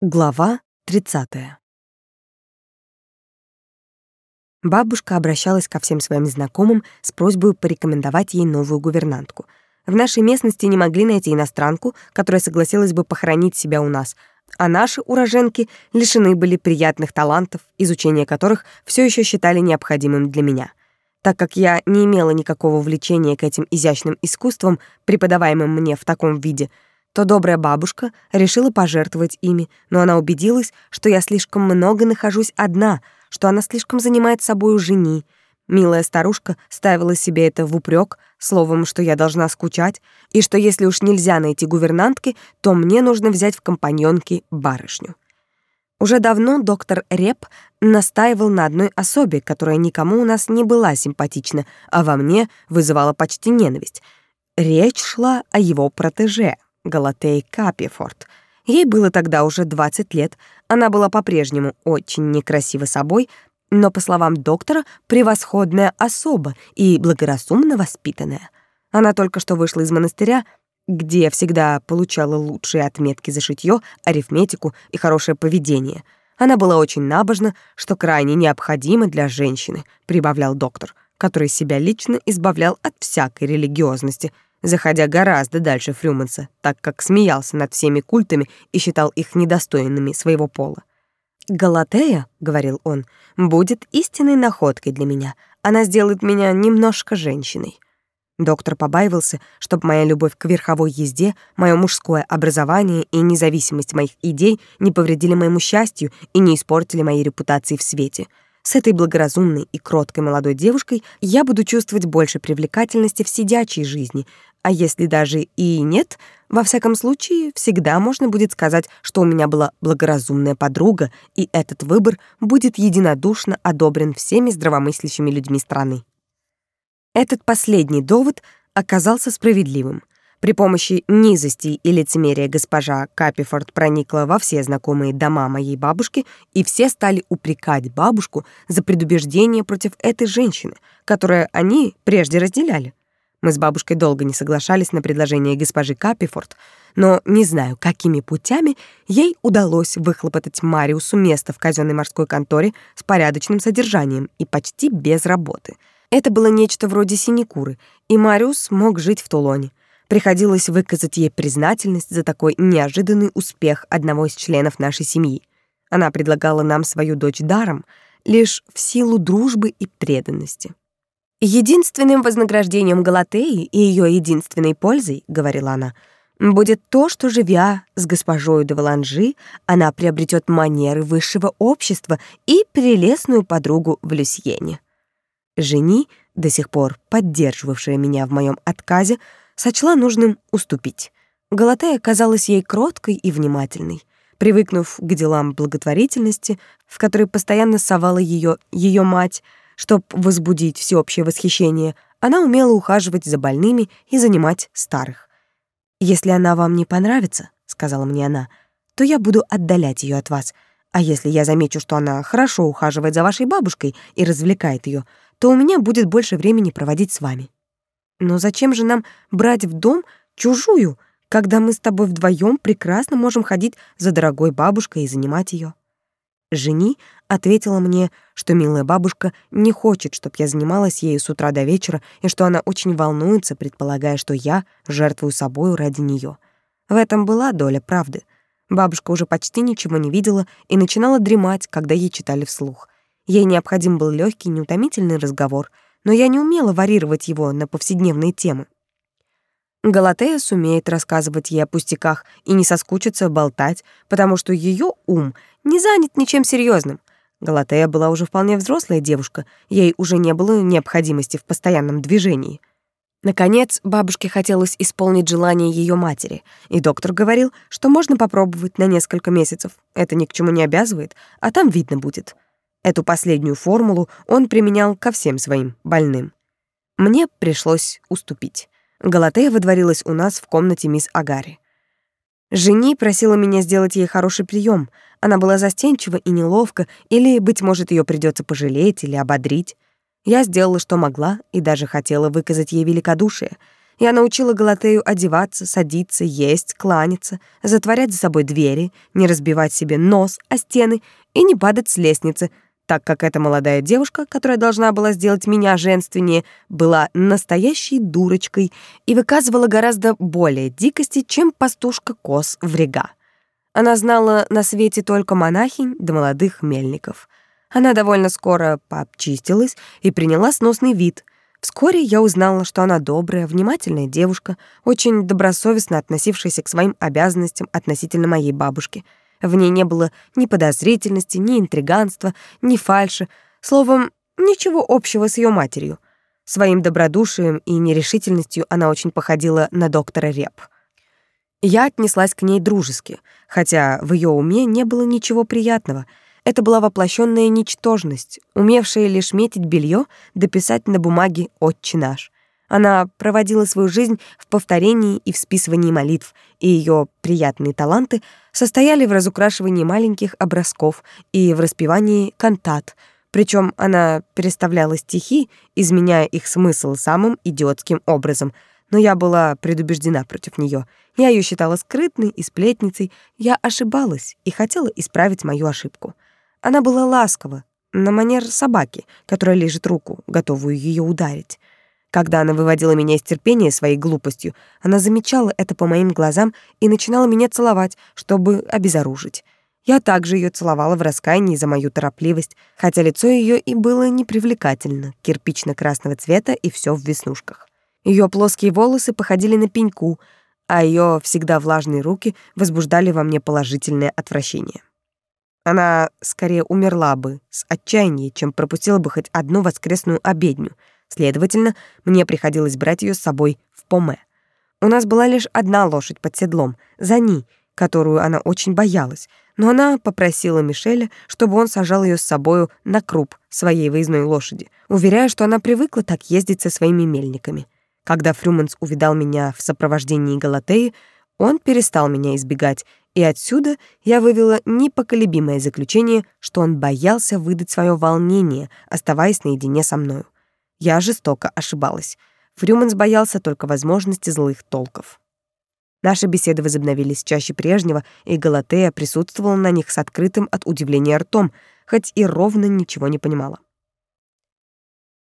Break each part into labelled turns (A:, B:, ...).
A: Глава 30. Бабушка обращалась ко всем своим знакомым с просьбой порекомендовать ей новую гувернантку. В нашей местности не могли найти иностранку, которая согласилась бы похоронить себя у нас, а наши уроженки лишены были приятных талантов, изучение которых все еще считали необходимым для меня. Так как я не имела никакого влечения к этим изящным искусствам, преподаваемым мне в таком виде — то добрая бабушка решила пожертвовать ими, но она убедилась, что я слишком много нахожусь одна, что она слишком занимает собою жени. Милая старушка ставила себе это в упрек, словом, что я должна скучать, и что если уж нельзя найти гувернантки, то мне нужно взять в компаньонки барышню. Уже давно доктор Реп настаивал на одной особе, которая никому у нас не была симпатична, а во мне вызывала почти ненависть. Речь шла о его протеже — Галатей Капифорд. Ей было тогда уже 20 лет, она была по-прежнему очень некрасива собой, но, по словам доктора, превосходная особа и благоразумно воспитанная. Она только что вышла из монастыря, где всегда получала лучшие отметки за шитьё, арифметику и хорошее поведение. Она была очень набожна, что крайне необходимо для женщины, прибавлял доктор, который себя лично избавлял от всякой религиозности — заходя гораздо дальше Фрюманса, так как смеялся над всеми культами и считал их недостойными своего пола. «Галатея», — говорил он, — «будет истинной находкой для меня. Она сделает меня немножко женщиной». Доктор побаивался, чтобы моя любовь к верховой езде, мое мужское образование и независимость моих идей не повредили моему счастью и не испортили моей репутации в свете — с этой благоразумной и кроткой молодой девушкой я буду чувствовать больше привлекательности в сидячей жизни, а если даже и нет, во всяком случае, всегда можно будет сказать, что у меня была благоразумная подруга, и этот выбор будет единодушно одобрен всеми здравомыслящими людьми страны. Этот последний довод оказался справедливым. При помощи низости и лицемерия госпожа Капифорд проникла во все знакомые дома моей бабушки, и все стали упрекать бабушку за предубеждение против этой женщины, которое они прежде разделяли. Мы с бабушкой долго не соглашались на предложение госпожи Капифорд, но не знаю, какими путями ей удалось выхлопотать Мариусу место в казенной морской конторе с порядочным содержанием и почти без работы. Это было нечто вроде синекуры, и Мариус мог жить в Тулоне. Приходилось выказать ей признательность за такой неожиданный успех одного из членов нашей семьи. Она предлагала нам свою дочь даром, лишь в силу дружбы и преданности. «Единственным вознаграждением Галатеи и ее единственной пользой, — говорила она, — будет то, что, живя с госпожой де Валанжи, она приобретет манеры высшего общества и прелестную подругу в Люсьене». Жени, до сих пор поддерживавшая меня в моем отказе, сочла нужным уступить. Галатея казалась ей кроткой и внимательной. Привыкнув к делам благотворительности, в которые постоянно совала ее ее мать, чтобы возбудить всеобщее восхищение, она умела ухаживать за больными и занимать старых. «Если она вам не понравится, — сказала мне она, — то я буду отдалять ее от вас, а если я замечу, что она хорошо ухаживает за вашей бабушкой и развлекает ее, то у меня будет больше времени проводить с вами». Но зачем же нам брать в дом чужую, когда мы с тобой вдвоем прекрасно можем ходить за дорогой бабушкой и занимать ее? Жени ответила мне, что милая бабушка не хочет, чтобы я занималась ею с утра до вечера, и что она очень волнуется, предполагая, что я жертвую собою ради нее. В этом была доля правды. Бабушка уже почти ничего не видела и начинала дремать, когда ей читали вслух. Ей необходим был легкий, неутомительный разговор — но я не умела варьировать его на повседневные темы. Галатея сумеет рассказывать ей о пустяках и не соскучится болтать, потому что ее ум не занят ничем серьезным. Галатея была уже вполне взрослая девушка, ей уже не было необходимости в постоянном движении. Наконец, бабушке хотелось исполнить желание ее матери, и доктор говорил, что можно попробовать на несколько месяцев. Это ни к чему не обязывает, а там видно будет. Эту последнюю формулу он применял ко всем своим больным. Мне пришлось уступить. Галатея водворилась у нас в комнате мисс Агари. Жени просила меня сделать ей хороший прием. Она была застенчива и неловко, или, быть может, ее придется пожалеть или ободрить. Я сделала, что могла, и даже хотела выказать ей великодушие. Я научила Галатею одеваться, садиться, есть, кланяться, затворять за собой двери, не разбивать себе нос о стены и не падать с лестницы, так как эта молодая девушка, которая должна была сделать меня женственнее, была настоящей дурочкой и выказывала гораздо более дикости, чем пастушка коз в рега. Она знала на свете только монахинь да молодых мельников. Она довольно скоро пообчистилась и приняла сносный вид — Вскоре я узнала, что она добрая, внимательная девушка, очень добросовестно относившаяся к своим обязанностям относительно моей бабушки. В ней не было ни подозрительности, ни интриганства, ни фальши, словом, ничего общего с ее матерью. Своим добродушием и нерешительностью она очень походила на доктора Реп. Я отнеслась к ней дружески, хотя в ее уме не было ничего приятного — это была воплощенная ничтожность, умевшая лишь метить белье, дописать на бумаге «Отче наш». Она проводила свою жизнь в повторении и в списывании молитв, и ее приятные таланты состояли в разукрашивании маленьких образков и в распевании кантат, причем она переставляла стихи, изменяя их смысл самым идиотским образом, но я была предубеждена против нее. Я ее считала скрытной и сплетницей, я ошибалась и хотела исправить мою ошибку. Она была ласкова, на манер собаки, которая лежит руку, готовую ее ударить. Когда она выводила меня из терпения своей глупостью, она замечала это по моим глазам и начинала меня целовать, чтобы обезоружить. Я также ее целовала в раскаянии за мою торопливость, хотя лицо ее и было непривлекательно, кирпично-красного цвета и все в веснушках. Ее плоские волосы походили на пеньку, а ее всегда влажные руки возбуждали во мне положительное отвращение. Она скорее умерла бы с отчаяния, чем пропустила бы хоть одну воскресную обедню. Следовательно, мне приходилось брать ее с собой в Поме. У нас была лишь одна лошадь под седлом, Зани, которую она очень боялась, но она попросила Мишеля, чтобы он сажал ее с собою на круп своей выездной лошади, уверяя, что она привыкла так ездить со своими мельниками. Когда Фрюманс увидал меня в сопровождении Галатеи, он перестал меня избегать и отсюда я вывела непоколебимое заключение, что он боялся выдать свое волнение, оставаясь наедине со мною. Я жестоко ошибалась. Фрюманс боялся только возможности злых толков. Наши беседы возобновились чаще прежнего, и Галатея присутствовала на них с открытым от удивления ртом, хоть и ровно ничего не понимала.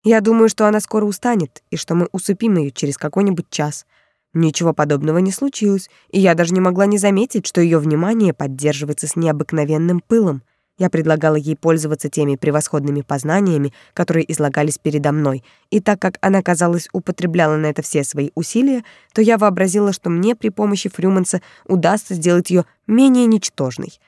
A: Я думаю, что она скоро устанет, и что мы усыпим ее через какой-нибудь час — Ничего подобного не случилось, и я даже не могла не заметить, что ее внимание поддерживается с необыкновенным пылом. Я предлагала ей пользоваться теми превосходными познаниями, которые излагались передо мной, и так как она, казалось, употребляла на это все свои усилия, то я вообразила, что мне при помощи Фрюманса удастся сделать ее менее ничтожной.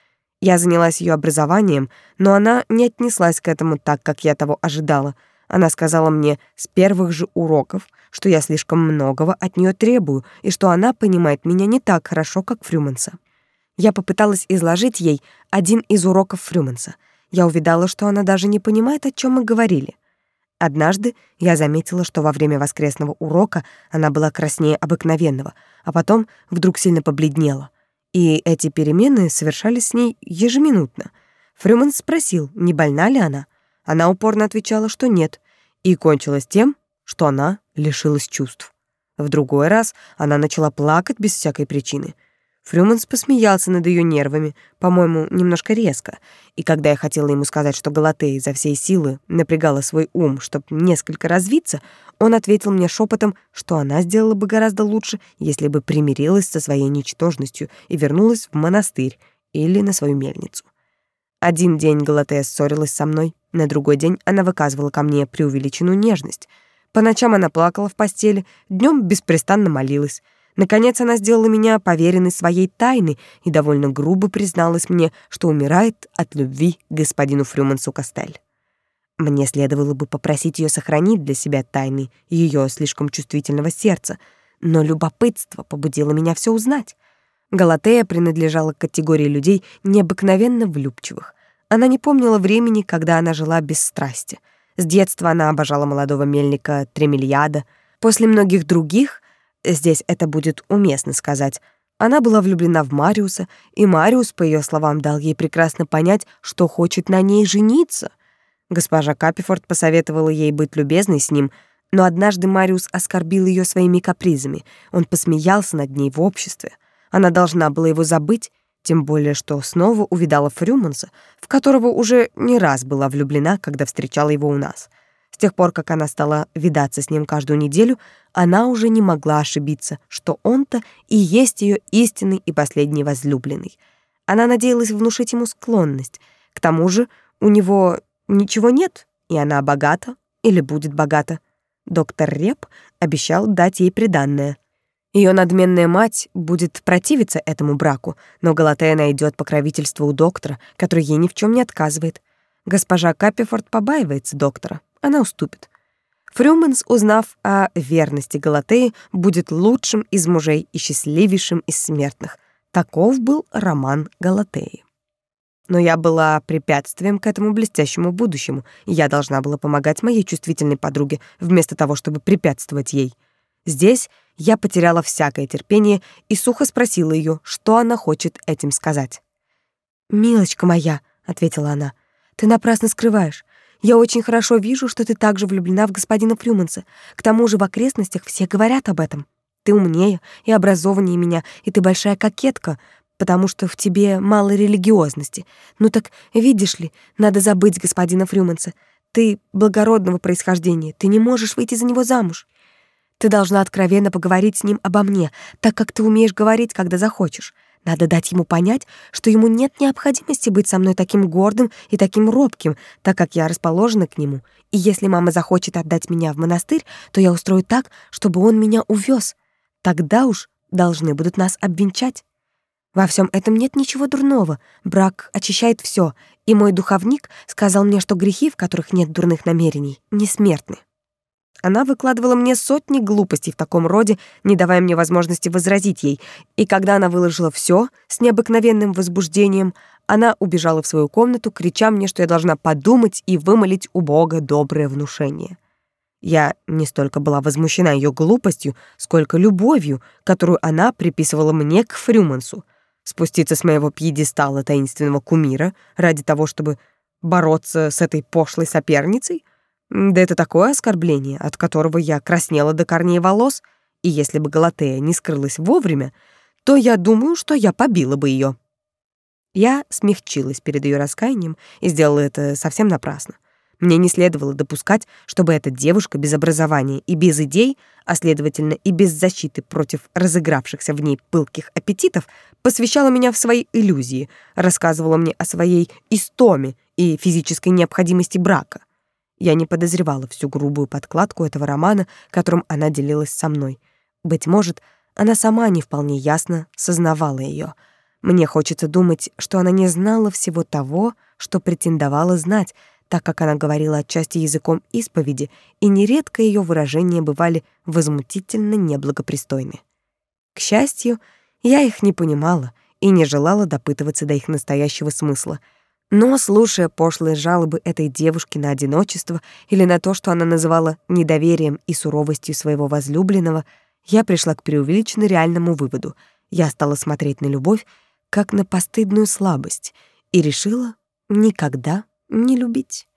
A: Я занялась ее образованием, но она не отнеслась к этому так, как я того ожидала. Она сказала мне с первых же уроков — что я слишком многого от нее требую и что она понимает меня не так хорошо, как Фрюманса. Я попыталась изложить ей один из уроков Фрюманса. Я увидала, что она даже не понимает, о чем мы говорили. Однажды я заметила, что во время воскресного урока она была краснее обыкновенного, а потом вдруг сильно побледнела. И эти перемены совершались с ней ежеминутно. Фрюман спросил, не больна ли она. Она упорно отвечала, что нет, и кончилось тем, что она лишилась чувств. В другой раз она начала плакать без всякой причины. Фрюманс посмеялся над ее нервами, по-моему, немножко резко, и когда я хотела ему сказать, что Галатея изо всей силы напрягала свой ум, чтобы несколько развиться, он ответил мне шепотом, что она сделала бы гораздо лучше, если бы примирилась со своей ничтожностью и вернулась в монастырь или на свою мельницу. Один день Галатея ссорилась со мной, на другой день она выказывала ко мне преувеличенную нежность — по ночам она плакала в постели, днем беспрестанно молилась. Наконец она сделала меня поверенной своей тайны и довольно грубо призналась мне, что умирает от любви к господину Фрюмансу Костель. Мне следовало бы попросить ее сохранить для себя тайны ее слишком чувствительного сердца, но любопытство побудило меня все узнать. Галатея принадлежала к категории людей необыкновенно влюбчивых. Она не помнила времени, когда она жила без страсти — с детства она обожала молодого мельника Тремельяда. После многих других, здесь это будет уместно сказать, она была влюблена в Мариуса, и Мариус, по ее словам, дал ей прекрасно понять, что хочет на ней жениться. Госпожа Капифорд посоветовала ей быть любезной с ним, Но однажды Мариус оскорбил ее своими капризами. Он посмеялся над ней в обществе. Она должна была его забыть, тем более что снова увидала Фрюманса, в которого уже не раз была влюблена, когда встречала его у нас. Тех пор, как она стала видаться с ним каждую неделю, она уже не могла ошибиться, что он-то и есть ее истинный и последний возлюбленный. Она надеялась внушить ему склонность. К тому же у него ничего нет, и она богата или будет богата. Доктор Реп обещал дать ей приданное. Ее надменная мать будет противиться этому браку, но Галатея найдет покровительство у доктора, который ей ни в чем не отказывает. Госпожа Каппифорд побаивается доктора, она уступит. Фрюманс, узнав о верности Галатеи, будет лучшим из мужей и счастливейшим из смертных. Таков был роман Галатеи. Но я была препятствием к этому блестящему будущему, и я должна была помогать моей чувствительной подруге, вместо того, чтобы препятствовать ей. Здесь я потеряла всякое терпение и сухо спросила ее, что она хочет этим сказать. «Милочка моя», — ответила она, — «ты напрасно скрываешь. Я очень хорошо вижу, что ты также влюблена в господина Фрюманса. К тому же в окрестностях все говорят об этом. Ты умнее и образованнее меня, и ты большая кокетка, потому что в тебе мало религиозности. Ну так, видишь ли, надо забыть господина Фрюманса. Ты благородного происхождения, ты не можешь выйти за него замуж. Ты должна откровенно поговорить с ним обо мне, так как ты умеешь говорить, когда захочешь. Надо дать ему понять, что ему нет необходимости быть со мной таким гордым и таким робким, так как я расположена к нему. И если мама захочет отдать меня в монастырь, то я устрою так, чтобы он меня увез. Тогда уж должны будут нас обвенчать. Во всем этом нет ничего дурного. Брак очищает все, и мой духовник сказал мне, что грехи, в которых нет дурных намерений, не смертны. Она выкладывала мне сотни глупостей в таком роде, не давая мне возможности возразить ей, и когда она выложила все с необыкновенным возбуждением, она убежала в свою комнату, крича мне, что я должна подумать и вымолить у Бога доброе внушение. Я не столько была возмущена ее глупостью, сколько любовью, которую она приписывала мне к Фрюмансу. Спуститься с моего пьедестала таинственного кумира ради того, чтобы бороться с этой пошлой соперницей — да это такое оскорбление, от которого я краснела до корней волос, и если бы Галатея не скрылась вовремя, то я думаю, что я побила бы ее. Я смягчилась перед ее раскаянием и сделала это совсем напрасно. Мне не следовало допускать, чтобы эта девушка без образования и без идей, а следовательно и без защиты против разыгравшихся в ней пылких аппетитов, посвящала меня в свои иллюзии, рассказывала мне о своей истоме и физической необходимости брака — я не подозревала всю грубую подкладку этого романа, которым она делилась со мной. Быть может, она сама не вполне ясно сознавала ее. Мне хочется думать, что она не знала всего того, что претендовала знать, так как она говорила отчасти языком исповеди, и нередко ее выражения бывали возмутительно неблагопристойны. К счастью, я их не понимала и не желала допытываться до их настоящего смысла — но, слушая пошлые жалобы этой девушки на одиночество или на то, что она называла недоверием и суровостью своего возлюбленного, я пришла к преувеличенно реальному выводу. Я стала смотреть на любовь как на постыдную слабость и решила никогда не любить.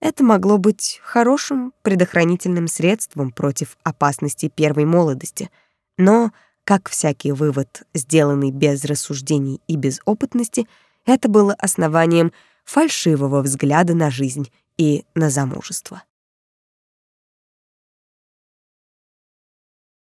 A: Это могло быть хорошим предохранительным средством против опасностей первой молодости, но, как всякий вывод, сделанный без рассуждений и без опытности — это было основанием фальшивого взгляда на жизнь и на замужество.